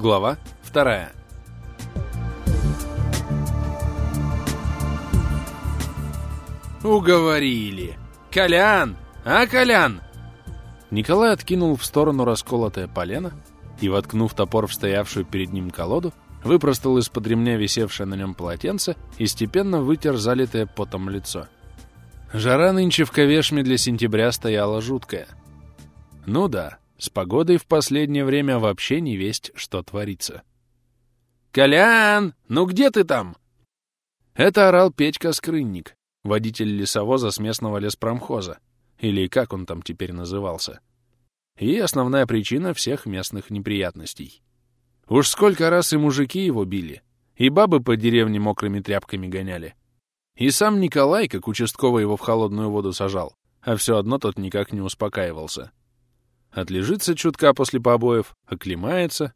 Глава вторая. Уговорили. Колян! А, Колян? Николай откинул в сторону расколотое полено и, воткнув топор в стоявшую перед ним колоду, выпростал из-под ремня висевшее на нем полотенце и степенно вытер залитое потом лицо. Жара нынче в Ковешме для сентября стояла жуткая. Ну да, с погодой в последнее время вообще не весть, что творится. «Колян, ну где ты там?» Это орал Петька Скрынник, водитель лесовоза с местного леспромхоза, или как он там теперь назывался. И основная причина всех местных неприятностей. Уж сколько раз и мужики его били, и бабы по деревне мокрыми тряпками гоняли. И сам Николай, как участковый, его в холодную воду сажал, а все одно тот никак не успокаивался. Отлежится чутка после побоев, оклемается,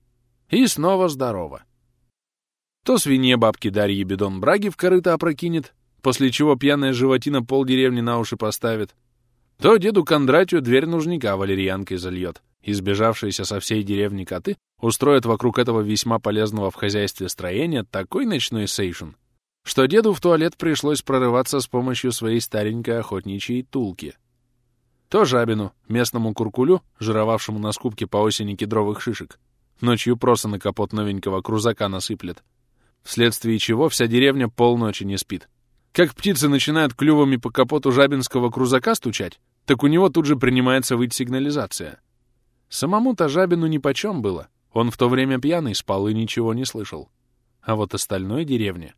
и снова здорово. То свинье бабки Дарьи бидон браги в корыто опрокинет, после чего пьяная животина полдеревни на уши поставит, то деду Кондратию дверь нужника валерьянкой зальет, и сбежавшиеся со всей деревни коты устроят вокруг этого весьма полезного в хозяйстве строения такой ночной сейшн, что деду в туалет пришлось прорываться с помощью своей старенькой охотничьей тулки. То жабину, местному куркулю, жировавшему на скупке по осени кедровых шишек, ночью просто на капот новенького крузака насыплет, вследствие чего вся деревня полночи не спит, как птицы начинают клювами по капоту жабинского крузака стучать, так у него тут же принимается выть сигнализация. Самому-то жабину нипочем было. Он в то время пьяный спал и ничего не слышал. А вот остальной деревне...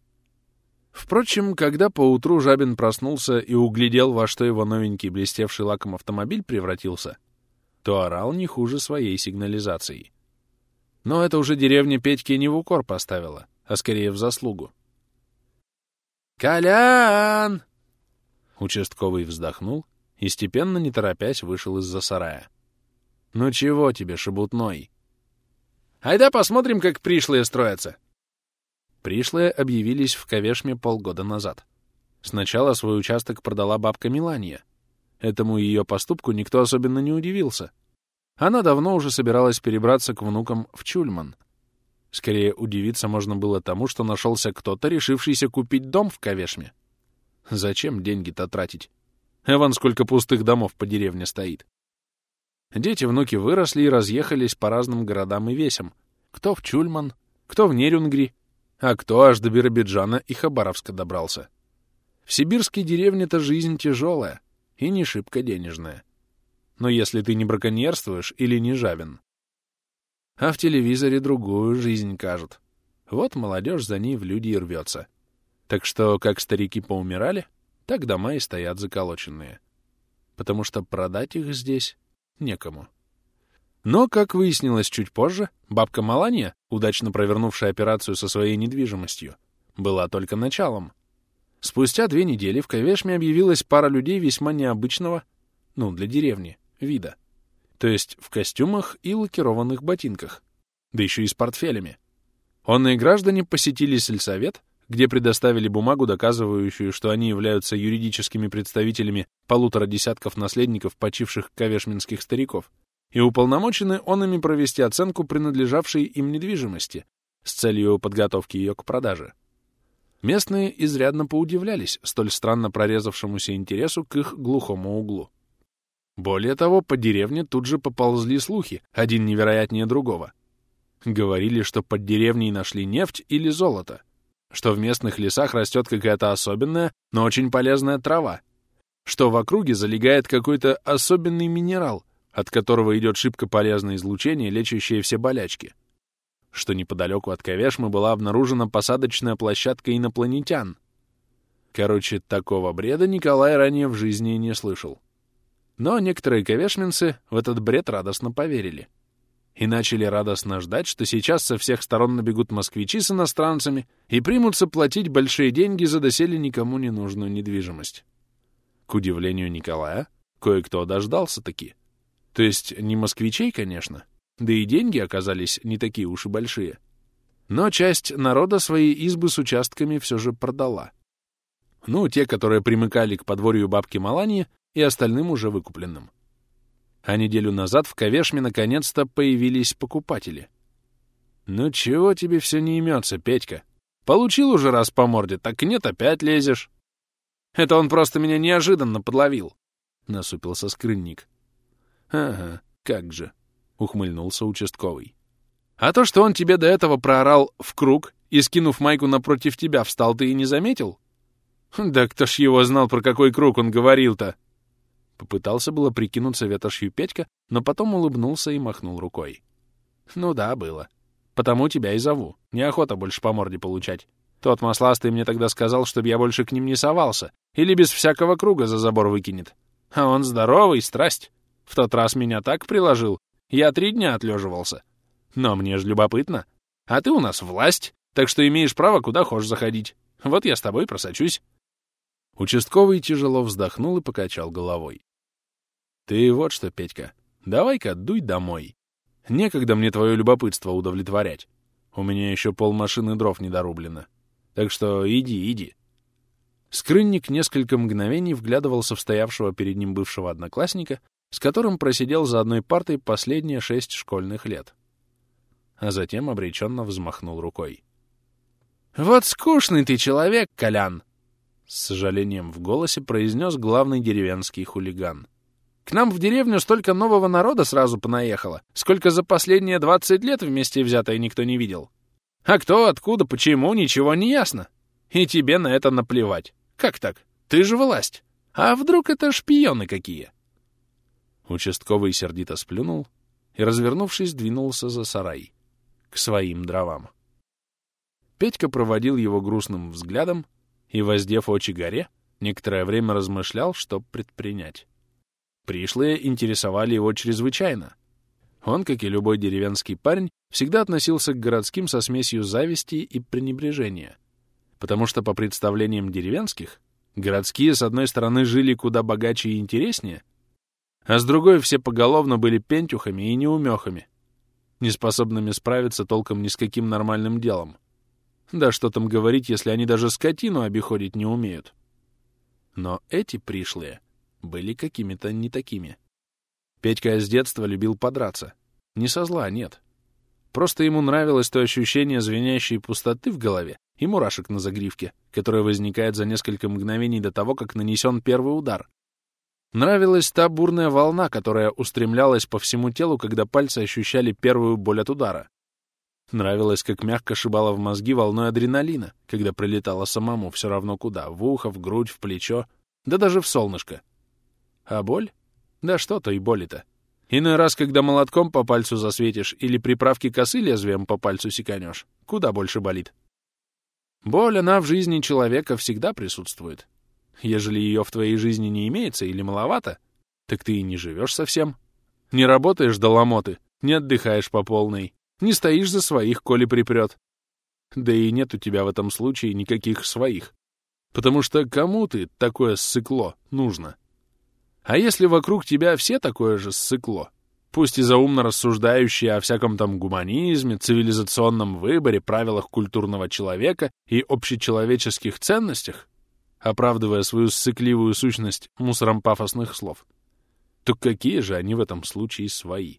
Впрочем, когда поутру Жабин проснулся и углядел, во что его новенький блестевший лаком автомобиль превратился, то орал не хуже своей сигнализацией. Но это уже деревня Петьки не в укор поставила, а скорее в заслугу. «Колян!» Участковый вздохнул и, степенно не торопясь, вышел из-за сарая. «Ну чего тебе, шебутной?» «Айда посмотрим, как пришлые строятся!» Пришлые объявились в Ковешме полгода назад. Сначала свой участок продала бабка Милания. Этому ее поступку никто особенно не удивился. Она давно уже собиралась перебраться к внукам в Чульман, Скорее, удивиться можно было тому, что нашелся кто-то, решившийся купить дом в Ковешме. Зачем деньги-то тратить? Эван, сколько пустых домов по деревне стоит. Дети-внуки выросли и разъехались по разным городам и весям. Кто в Чульман, кто в Нерюнгри, а кто аж до Биробиджана и Хабаровска добрался. В сибирской деревне-то жизнь тяжелая и не шибко денежная. Но если ты не браконьерствуешь или не жавен, а в телевизоре другую жизнь кажут. Вот молодежь за ней в люди и рвется. Так что, как старики поумирали, так дома и стоят заколоченные. Потому что продать их здесь некому. Но, как выяснилось чуть позже, бабка Маланья, удачно провернувшая операцию со своей недвижимостью, была только началом. Спустя две недели в Ковешме объявилась пара людей весьма необычного, ну, для деревни, вида — то есть в костюмах и лакированных ботинках, да еще и с портфелями. Онные граждане посетили сельсовет, где предоставили бумагу, доказывающую, что они являются юридическими представителями полутора десятков наследников почивших ковешминских стариков, и уполномочены он ими провести оценку принадлежавшей им недвижимости с целью подготовки ее к продаже. Местные изрядно поудивлялись столь странно прорезавшемуся интересу к их глухому углу. Более того, по деревне тут же поползли слухи, один невероятнее другого. Говорили, что под деревней нашли нефть или золото, что в местных лесах растет какая-то особенная, но очень полезная трава, что в округе залегает какой-то особенный минерал, от которого идет шибко полезное излучение, лечащее все болячки, что неподалеку от Ковешмы была обнаружена посадочная площадка инопланетян. Короче, такого бреда Николай ранее в жизни не слышал. Но некоторые ковешменцы в этот бред радостно поверили. И начали радостно ждать, что сейчас со всех сторон набегут москвичи с иностранцами и примутся платить большие деньги за доселе никому не нужную недвижимость. К удивлению Николая, кое-кто дождался таки. То есть не москвичей, конечно, да и деньги оказались не такие уж и большие. Но часть народа свои избы с участками все же продала. Ну, те, которые примыкали к подворью бабки Малании, и остальным уже выкупленным. А неделю назад в Ковешме наконец-то появились покупатели. Ну чего тебе все не имется, Петька? Получил уже раз по морде, так нет, опять лезешь. Это он просто меня неожиданно подловил, — насупился скрынник. Ага, как же, — ухмыльнулся участковый. А то, что он тебе до этого проорал в круг и, скинув майку напротив тебя, встал, ты и не заметил? Да кто ж его знал, про какой круг он говорил-то? Попытался было прикинуться ветошью Петька, но потом улыбнулся и махнул рукой. Ну да, было. Потому тебя и зову. Неохота больше по морде получать. Тот масластый мне тогда сказал, чтобы я больше к ним не совался, или без всякого круга за забор выкинет. А он здоровый, страсть. В тот раз меня так приложил, я три дня отлеживался. Но мне же любопытно. А ты у нас власть, так что имеешь право куда хочешь заходить. Вот я с тобой просочусь. Участковый тяжело вздохнул и покачал головой. Ты вот что, Петька, давай-ка дуй домой. Некогда мне твое любопытство удовлетворять. У меня еще полмашины дров недорублено. Так что иди, иди. Скрынник несколько мгновений вглядывался в стоявшего перед ним бывшего одноклассника, с которым просидел за одной партой последние шесть школьных лет. А затем обреченно взмахнул рукой. «Вот скучный ты человек, Колян!» С сожалением в голосе произнес главный деревенский хулиган. К нам в деревню столько нового народа сразу понаехало, сколько за последние двадцать лет вместе взятое никто не видел. А кто, откуда, почему, ничего не ясно. И тебе на это наплевать. Как так? Ты же власть. А вдруг это шпионы какие? Участковый сердито сплюнул и, развернувшись, двинулся за сарай, к своим дровам. Петька проводил его грустным взглядом и, воздев очи горе, некоторое время размышлял, что предпринять. Пришлые интересовали его чрезвычайно. Он, как и любой деревенский парень, всегда относился к городским со смесью зависти и пренебрежения. Потому что, по представлениям деревенских, городские, с одной стороны, жили куда богаче и интереснее, а с другой все поголовно были пентюхами и неумехами, неспособными справиться толком ни с каким нормальным делом. Да что там говорить, если они даже скотину обиходить не умеют. Но эти пришлые были какими-то не такими. Петька с детства любил подраться. Не со зла, нет. Просто ему нравилось то ощущение звенящей пустоты в голове и мурашек на загривке, которое возникает за несколько мгновений до того, как нанесен первый удар. Нравилась та бурная волна, которая устремлялась по всему телу, когда пальцы ощущали первую боль от удара. Нравилось, как мягко шибала в мозги волной адреналина, когда прилетала самому все равно куда — в ухо, в грудь, в плечо, да даже в солнышко. А боль? Да что то и боли-то. Иной раз, когда молотком по пальцу засветишь или приправки косы лезвием по пальцу секанешь, куда больше болит. Боль, она в жизни человека всегда присутствует. Ежели ее в твоей жизни не имеется или маловато, так ты и не живешь совсем. Не работаешь до ломоты, не отдыхаешь по полной, не стоишь за своих, коли припрет. Да и нет у тебя в этом случае никаких своих. Потому что кому ты такое ссыкло нужно? А если вокруг тебя все такое же ссыкло, пусть и заумно рассуждающие о всяком там гуманизме, цивилизационном выборе, правилах культурного человека и общечеловеческих ценностях, оправдывая свою ссыкливую сущность мусором пафосных слов, то какие же они в этом случае свои?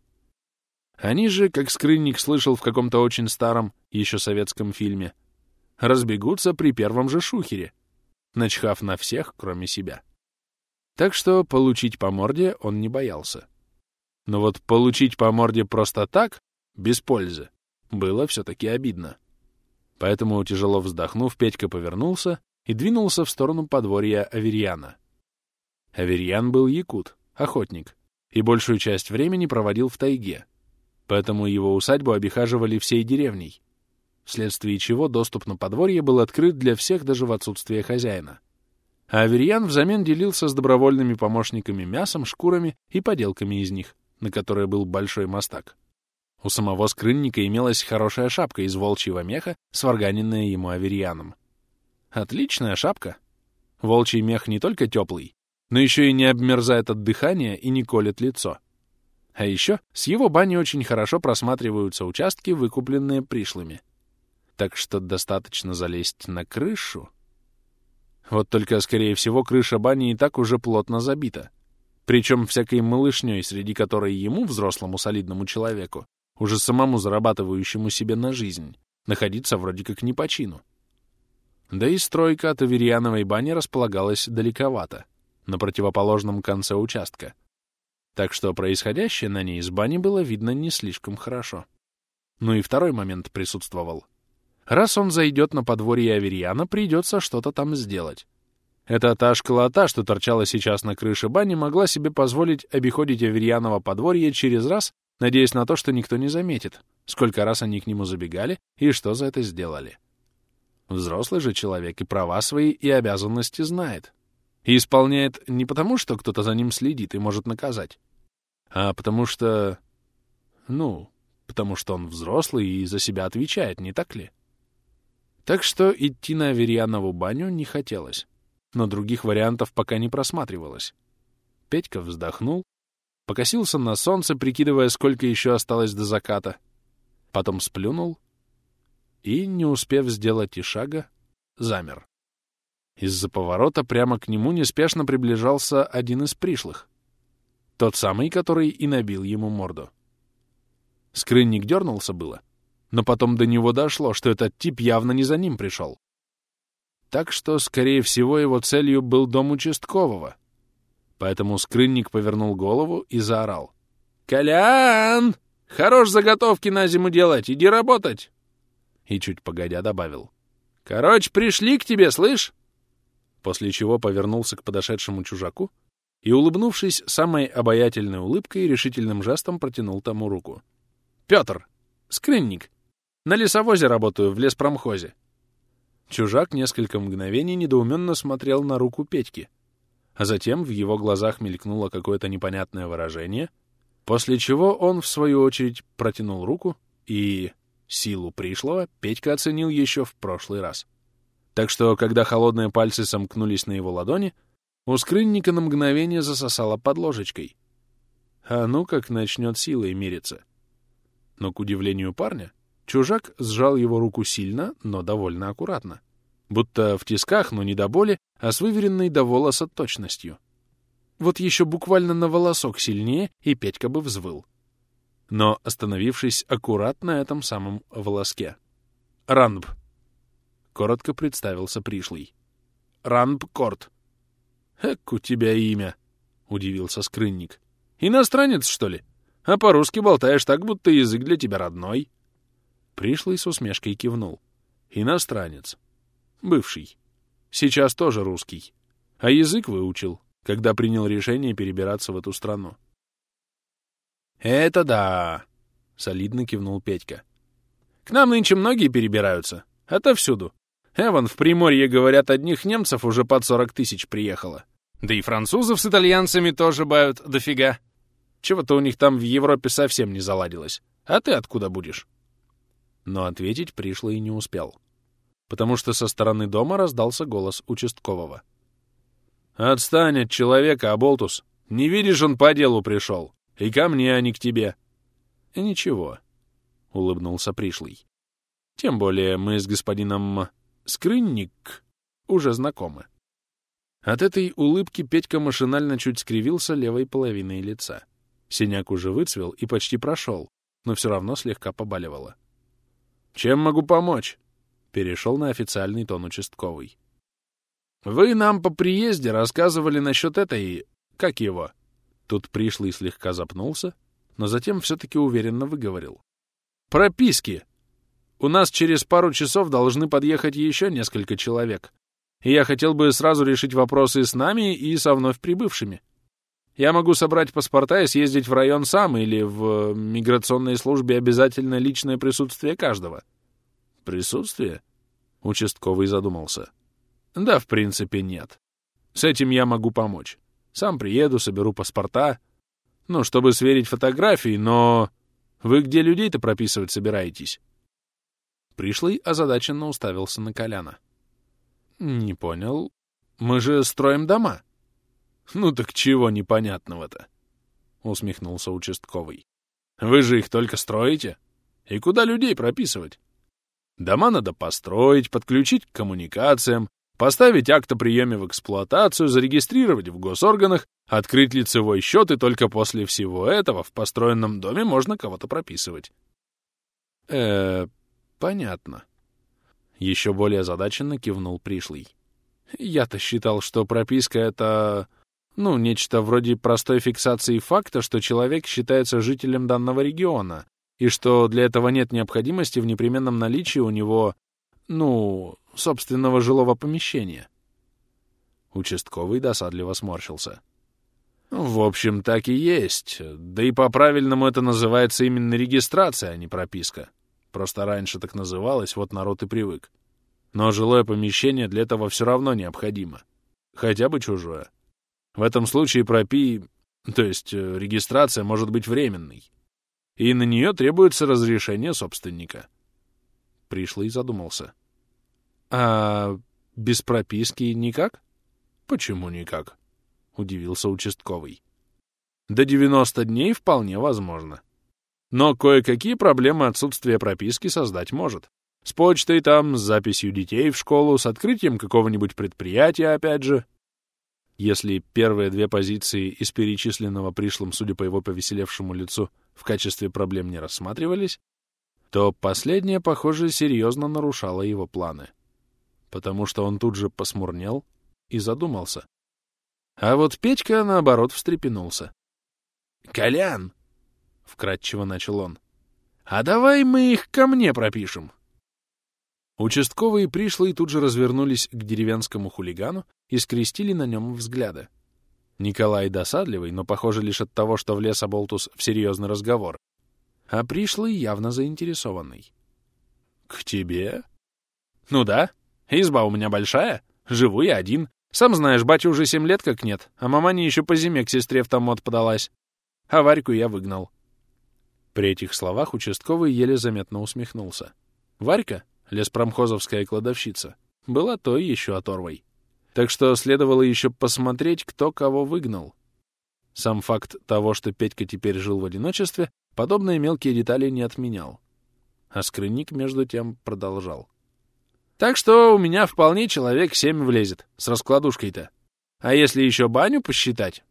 Они же, как скрынник слышал в каком-то очень старом, еще советском фильме, разбегутся при первом же шухере, начхав на всех, кроме себя. Так что получить по морде он не боялся. Но вот получить по морде просто так, без пользы, было все-таки обидно. Поэтому, тяжело вздохнув, Петька повернулся и двинулся в сторону подворья Аверьяна. Аверьян был якут, охотник, и большую часть времени проводил в тайге, поэтому его усадьбу обихаживали всей деревней, вследствие чего доступ на подворье был открыт для всех даже в отсутствие хозяина а Аверьян взамен делился с добровольными помощниками мясом, шкурами и поделками из них, на которые был большой мастак. У самого скрынника имелась хорошая шапка из волчьего меха, сварганенная ему Аверьяном. Отличная шапка. Волчий мех не только теплый, но еще и не обмерзает от дыхания и не колет лицо. А еще с его бани очень хорошо просматриваются участки, выкупленные пришлыми. Так что достаточно залезть на крышу вот только, скорее всего, крыша бани и так уже плотно забита. Причем всякой малышней, среди которой ему, взрослому солидному человеку, уже самому зарабатывающему себе на жизнь, находиться вроде как не по чину. Да и стройка от Аверьяновой бани располагалась далековато, на противоположном конце участка. Так что происходящее на ней из бани было видно не слишком хорошо. Ну и второй момент присутствовал. Раз он зайдет на подворье Аверьяна, придется что-то там сделать. Эта та школота, что торчала сейчас на крыше бани, могла себе позволить обиходить Аверьянова подворье через раз, надеясь на то, что никто не заметит, сколько раз они к нему забегали и что за это сделали. Взрослый же человек и права свои, и обязанности знает. И исполняет не потому, что кто-то за ним следит и может наказать, а потому что... Ну, потому что он взрослый и за себя отвечает, не так ли? Так что идти на Аверьянову баню не хотелось но других вариантов пока не просматривалось. Петька вздохнул, покосился на солнце, прикидывая, сколько еще осталось до заката, потом сплюнул и, не успев сделать и шага, замер. Из-за поворота прямо к нему неспешно приближался один из пришлых. Тот самый, который и набил ему морду. Скрынник дернулся было, но потом до него дошло, что этот тип явно не за ним пришел. Так что, скорее всего, его целью был дом участкового. Поэтому скрынник повернул голову и заорал. «Колян! Хорош заготовки на зиму делать, иди работать!» И чуть погодя добавил. «Короче, пришли к тебе, слышь?» После чего повернулся к подошедшему чужаку и, улыбнувшись самой обаятельной улыбкой, решительным жестом протянул тому руку. «Петр! Скрынник! На лесовозе работаю, в леспромхозе. Чужак несколько мгновений недоуменно смотрел на руку Петьки, а затем в его глазах мелькнуло какое-то непонятное выражение, после чего он, в свою очередь, протянул руку, и силу пришлого Петька оценил еще в прошлый раз. Так что, когда холодные пальцы сомкнулись на его ладони, у скрынника на мгновение засосало под ложечкой. А ну как начнет силой мириться. Но, к удивлению парня, Чужак сжал его руку сильно, но довольно аккуратно. Будто в тисках, но не до боли, а с выверенной до волоса точностью. Вот еще буквально на волосок сильнее, и Петька бы взвыл. Но остановившись аккуратно на этом самом волоске. «Ранб», — коротко представился пришлый. «Ранб Корт». «Эк, у тебя имя», — удивился скрынник. «Иностранец, что ли? А по-русски болтаешь так, будто язык для тебя родной». Пришлый с усмешкой кивнул. Иностранец. Бывший. Сейчас тоже русский. А язык выучил, когда принял решение перебираться в эту страну. «Это да!» — солидно кивнул Петька. «К нам нынче многие перебираются. Отовсюду. Эван, в Приморье, говорят, одних немцев уже под сорок тысяч приехало. Да и французов с итальянцами тоже бают дофига. Чего-то у них там в Европе совсем не заладилось. А ты откуда будешь?» но ответить пришло и не успел, потому что со стороны дома раздался голос участкового. «Отстань от человека, Аболтус! Не видишь, он по делу пришел! И ко мне, а не к тебе!» «Ничего», — улыбнулся пришлый. «Тем более мы с господином Скрынник уже знакомы». От этой улыбки Петька машинально чуть скривился левой половиной лица. Синяк уже выцвел и почти прошел, но все равно слегка побаливало. «Чем могу помочь?» — перешел на официальный тон участковый. «Вы нам по приезде рассказывали насчет этой... Как его?» Тут пришлый слегка запнулся, но затем все-таки уверенно выговорил. «Прописки! У нас через пару часов должны подъехать еще несколько человек, и я хотел бы сразу решить вопросы с нами и со вновь прибывшими. Я могу собрать паспорта и съездить в район сам, или в миграционной службе обязательно личное присутствие каждого. Присутствие? Участковый задумался. Да, в принципе, нет. С этим я могу помочь. Сам приеду, соберу паспорта. Ну, чтобы сверить фотографии, но... Вы где людей-то прописывать собираетесь? Пришлый озадаченно уставился на Коляна. Не понял. Мы же строим дома. «Ну так чего непонятного-то?» — усмехнулся участковый. «Вы же их только строите. И куда людей прописывать? Дома надо построить, подключить к коммуникациям, поставить акт о приеме в эксплуатацию, зарегистрировать в госорганах, открыть лицевой счет, и только после всего этого в построенном доме можно кого-то прописывать. э понятно. Еще более озадаченно кивнул пришлый. Я-то считал, что прописка — это... Ну, нечто вроде простой фиксации факта, что человек считается жителем данного региона, и что для этого нет необходимости в непременном наличии у него, ну, собственного жилого помещения. Участковый досадливо сморщился. В общем, так и есть. Да и по-правильному это называется именно регистрация, а не прописка. Просто раньше так называлось, вот народ и привык. Но жилое помещение для этого все равно необходимо. Хотя бы чужое. В этом случае пропи... То есть э, регистрация может быть временной. И на нее требуется разрешение собственника. Пришлый задумался. А без прописки никак? Почему никак? Удивился участковый. До 90 дней вполне возможно. Но кое-какие проблемы отсутствия прописки создать может. С почтой там, с записью детей в школу, с открытием какого-нибудь предприятия, опять же. Если первые две позиции из перечисленного пришлым, судя по его повеселевшему лицу, в качестве проблем не рассматривались, то последняя, похоже, серьезно нарушала его планы. Потому что он тут же посмурнел и задумался. А вот Петька, наоборот, встрепенулся. «Колян!» — вкратчиво начал он. «А давай мы их ко мне пропишем!» Участковые пришлые тут же развернулись к деревенскому хулигану и скрестили на нем взгляды. Николай досадливый, но, похоже, лишь от того, что влез Аболтус в серьезный разговор, а пришлый явно заинтересованный. «К тебе?» «Ну да. Изба у меня большая. Живу я один. Сам знаешь, батя уже семь лет как нет, а маманя еще по зиме к сестре в томот подалась. А Варьку я выгнал». При этих словах участковый еле заметно усмехнулся. Варька, леспромхозовская кладовщица, была той еще оторвой. Так что следовало еще посмотреть, кто кого выгнал. Сам факт того, что Петька теперь жил в одиночестве, подобные мелкие детали не отменял. А скрынник, между тем, продолжал. «Так что у меня вполне человек семь влезет, с раскладушкой-то. А если еще баню посчитать?»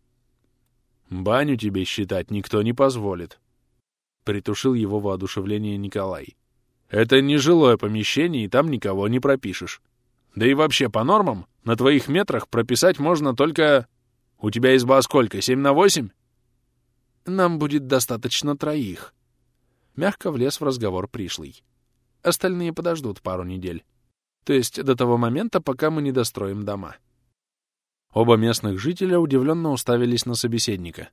«Баню тебе считать никто не позволит», — притушил его воодушевление Николай. «Это не жилое помещение, и там никого не пропишешь. Да и вообще, по нормам, на твоих метрах прописать можно только... У тебя изба сколько, семь на восемь? Нам будет достаточно троих. Мягко влез в разговор пришлый. Остальные подождут пару недель. То есть до того момента, пока мы не достроим дома. Оба местных жителя удивленно уставились на собеседника.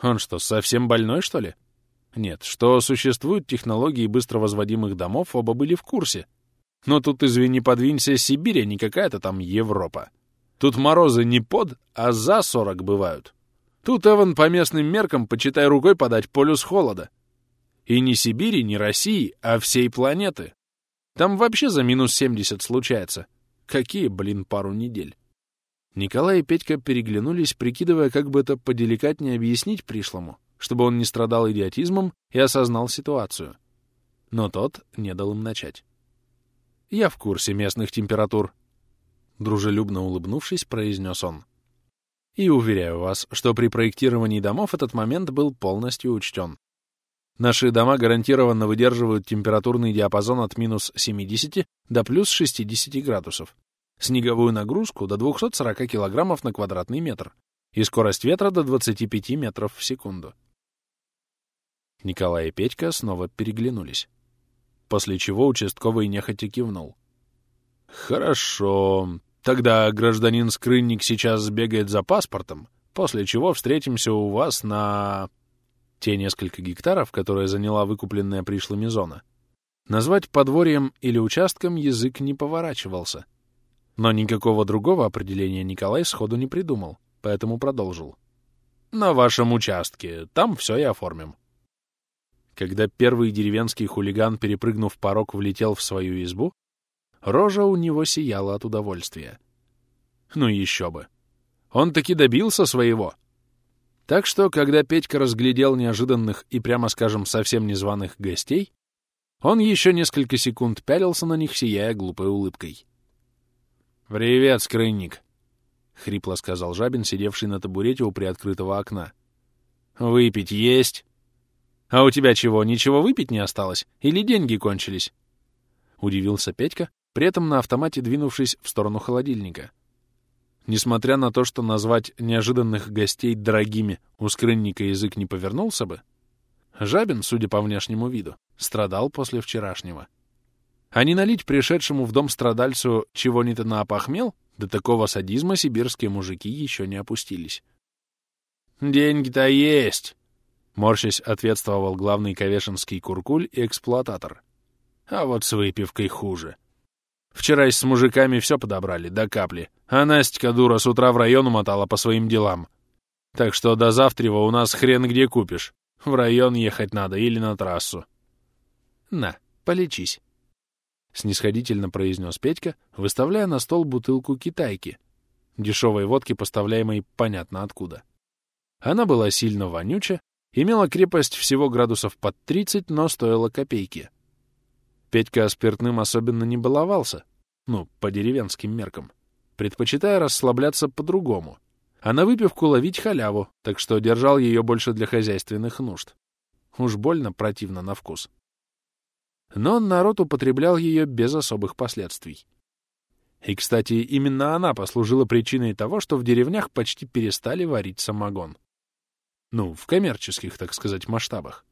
Он что, совсем больной, что ли? Нет, что существуют технологии быстро возводимых домов, оба были в курсе — но тут, извини, подвинься, Сибирь, а не какая-то там Европа. Тут морозы не под, а за сорок бывают. Тут, Эван, по местным меркам, почитай рукой подать полюс холода. И не Сибири, не России, а всей планеты. Там вообще за минус семьдесят случается. Какие, блин, пару недель. Николай и Петька переглянулись, прикидывая, как бы это поделикатнее объяснить пришлому, чтобы он не страдал идиотизмом и осознал ситуацию. Но тот не дал им начать. Я в курсе местных температур. Дружелюбно улыбнувшись, произнес он. И уверяю вас, что при проектировании домов этот момент был полностью учтен. Наши дома гарантированно выдерживают температурный диапазон от минус 70 до плюс 60 градусов, снеговую нагрузку до 240 килограммов на квадратный метр и скорость ветра до 25 метров в секунду. Николай и Петька снова переглянулись после чего участковый нехотя кивнул. «Хорошо. Тогда гражданин Скрынник сейчас сбегает за паспортом, после чего встретимся у вас на...» Те несколько гектаров, которые заняла выкупленная пришлыми зона. Назвать подворьем или участком язык не поворачивался. Но никакого другого определения Николай сходу не придумал, поэтому продолжил. «На вашем участке. Там все и оформим». Когда первый деревенский хулиган, перепрыгнув порог, влетел в свою избу, рожа у него сияла от удовольствия. Ну еще бы. Он таки добился своего. Так что, когда Петька разглядел неожиданных и, прямо скажем, совсем незваных гостей, он еще несколько секунд пялился на них, сияя глупой улыбкой. «Привет, скрынник!» — хрипло сказал Жабин, сидевший на табурете у приоткрытого окна. «Выпить есть?» А у тебя чего, ничего выпить не осталось? Или деньги кончились?» Удивился Петька, при этом на автомате двинувшись в сторону холодильника. Несмотря на то, что назвать неожиданных гостей дорогими у скрынника язык не повернулся бы, Жабин, судя по внешнему виду, страдал после вчерашнего. А не налить пришедшему в дом страдальцу чего-нибудь на опохмел, до такого садизма сибирские мужики еще не опустились. «Деньги-то есть!» — морщась ответствовал главный ковешинский куркуль и эксплуататор. «А вот с выпивкой хуже. Вчера с мужиками все подобрали, до капли, а Настя дура с утра в район умотала по своим делам. Так что до завтрева у нас хрен где купишь. В район ехать надо или на трассу. На, полечись. Снисходительно произнес Петька, выставляя на стол бутылку китайки, дешевой водки, поставляемой понятно откуда. Она была сильно вонюча, имела крепость всего градусов под 30, но стоила копейки. Петька спиртным особенно не баловался, ну, по деревенским меркам, предпочитая расслабляться по-другому, а на выпивку ловить халяву, так что держал ее больше для хозяйственных нужд. Уж больно противно на вкус. Но народ употреблял ее без особых последствий. И, кстати, именно она послужила причиной того, что в деревнях почти перестали варить самогон. Ну, в коммерческих, так сказать, масштабах.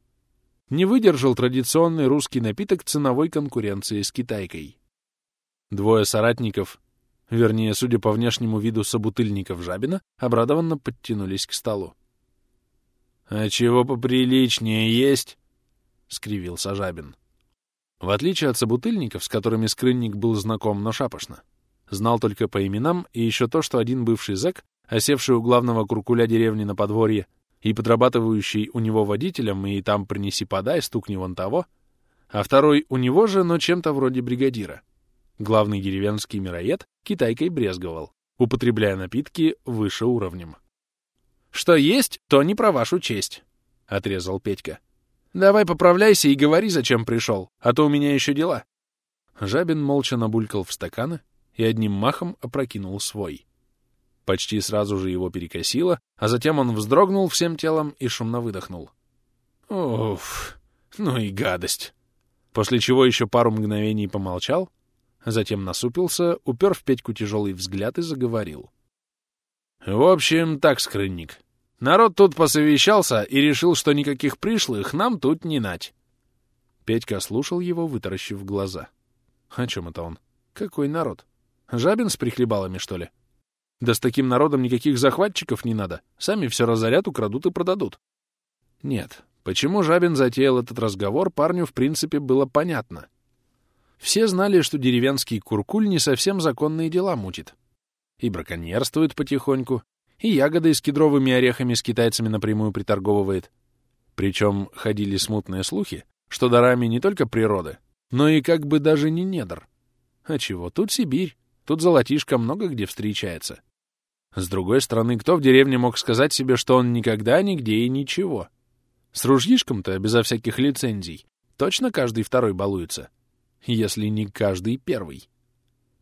Не выдержал традиционный русский напиток ценовой конкуренции с китайкой. Двое соратников, вернее, судя по внешнему виду собутыльников Жабина, обрадованно подтянулись к столу. «А чего поприличнее есть?» — скривился Жабин. В отличие от собутыльников, с которыми скрынник был знаком, но шапошно, знал только по именам и еще то, что один бывший зэк, осевший у главного куркуля деревни на подворье и подрабатывающий у него водителем, и там принеси-подай, стукни вон того, а второй у него же, но чем-то вроде бригадира. Главный деревенский мироед китайкой брезговал, употребляя напитки выше уровнем. «Что есть, то не про вашу честь», — отрезал Петька. «Давай поправляйся и говори, зачем пришел, а то у меня еще дела». Жабин молча набулькал в стаканы и одним махом опрокинул свой. Почти сразу же его перекосило, а затем он вздрогнул всем телом и шумно выдохнул. «Уф, ну и гадость!» После чего еще пару мгновений помолчал, Затем насупился, упер в Петьку тяжелый взгляд и заговорил. «В общем, так, скрынник. Народ тут посовещался и решил, что никаких пришлых нам тут не нать». Петька слушал его, вытаращив глаза. «О чем это он? Какой народ? Жабин с прихлебалами, что ли? Да с таким народом никаких захватчиков не надо. Сами все разорят, украдут и продадут». Нет, почему Жабин затеял этот разговор, парню в принципе было понятно. Все знали, что деревенский куркуль не совсем законные дела мутит. И браконьерствует потихоньку, и ягоды с кедровыми орехами с китайцами напрямую приторговывает. Причем ходили смутные слухи, что дарами не только природы, но и как бы даже не недр. А чего, тут Сибирь, тут золотишко много где встречается. С другой стороны, кто в деревне мог сказать себе, что он никогда, нигде и ничего? С ружьишком-то, безо всяких лицензий, точно каждый второй балуется если не каждый первый.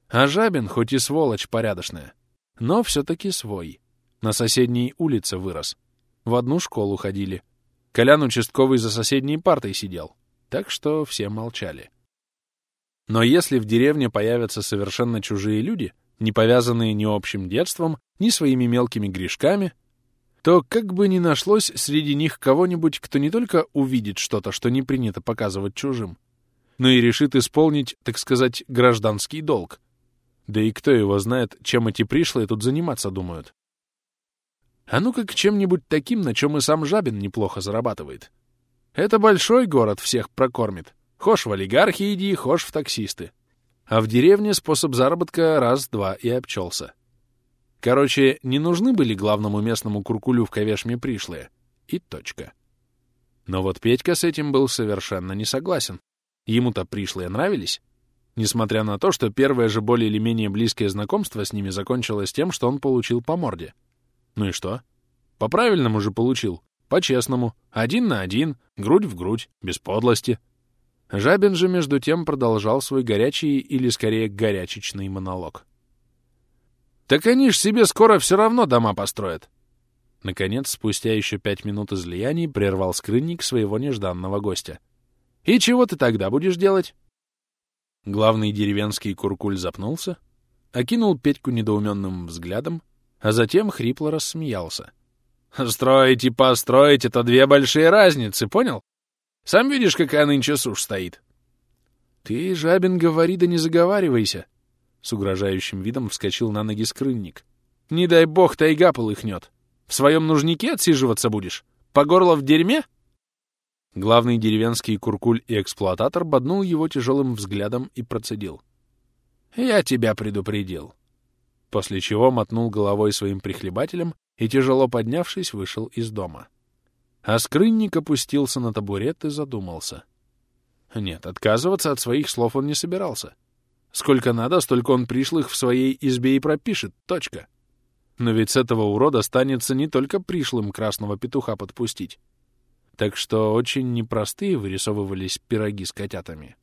А Жабин, хоть и сволочь порядочная, но все-таки свой. На соседней улице вырос. В одну школу ходили. Колян участковый за соседней партой сидел. Так что все молчали. Но если в деревне появятся совершенно чужие люди, не повязанные ни общим детством, ни своими мелкими грешками, то как бы ни нашлось среди них кого-нибудь, кто не только увидит что-то, что не принято показывать чужим, но и решит исполнить, так сказать, гражданский долг. Да и кто его знает, чем эти пришлые тут заниматься думают. А ну-ка к чем-нибудь таким, на чем и сам Жабин неплохо зарабатывает. Это большой город всех прокормит. Хошь в олигархи иди, хошь в таксисты. А в деревне способ заработка раз-два и обчелся. Короче, не нужны были главному местному куркулю в Ковешме пришлые. И точка. Но вот Петька с этим был совершенно не согласен. Ему-то пришлые нравились. Несмотря на то, что первое же более или менее близкое знакомство с ними закончилось тем, что он получил по морде. Ну и что? По-правильному же получил. По-честному. Один на один, грудь в грудь, без подлости. Жабин же, между тем, продолжал свой горячий или, скорее, горячечный монолог. «Так они ж себе скоро все равно дома построят. Наконец, спустя еще пять минут излияний, прервал скрынник своего нежданного гостя. «И чего ты тогда будешь делать?» Главный деревенский куркуль запнулся, окинул Петьку недоуменным взглядом, а затем хрипло рассмеялся. «Строить и построить — это две большие разницы, понял? Сам видишь, какая нынче сушь стоит». «Ты, Жабин, говори да не заговаривайся!» С угрожающим видом вскочил на ноги скрынник. «Не дай бог тайга полыхнет! В своем нужнике отсиживаться будешь? По горло в дерьме?» Главный деревенский куркуль и эксплуататор боднул его тяжелым взглядом и процедил. «Я тебя предупредил». После чего мотнул головой своим прихлебателем и, тяжело поднявшись, вышел из дома. А скрынник опустился на табурет и задумался. Нет, отказываться от своих слов он не собирался. Сколько надо, столько он пришлых в своей избе и пропишет. Точка. Но ведь с этого урода станется не только пришлым красного петуха подпустить. Так что очень непростые вырисовывались пироги с котятами.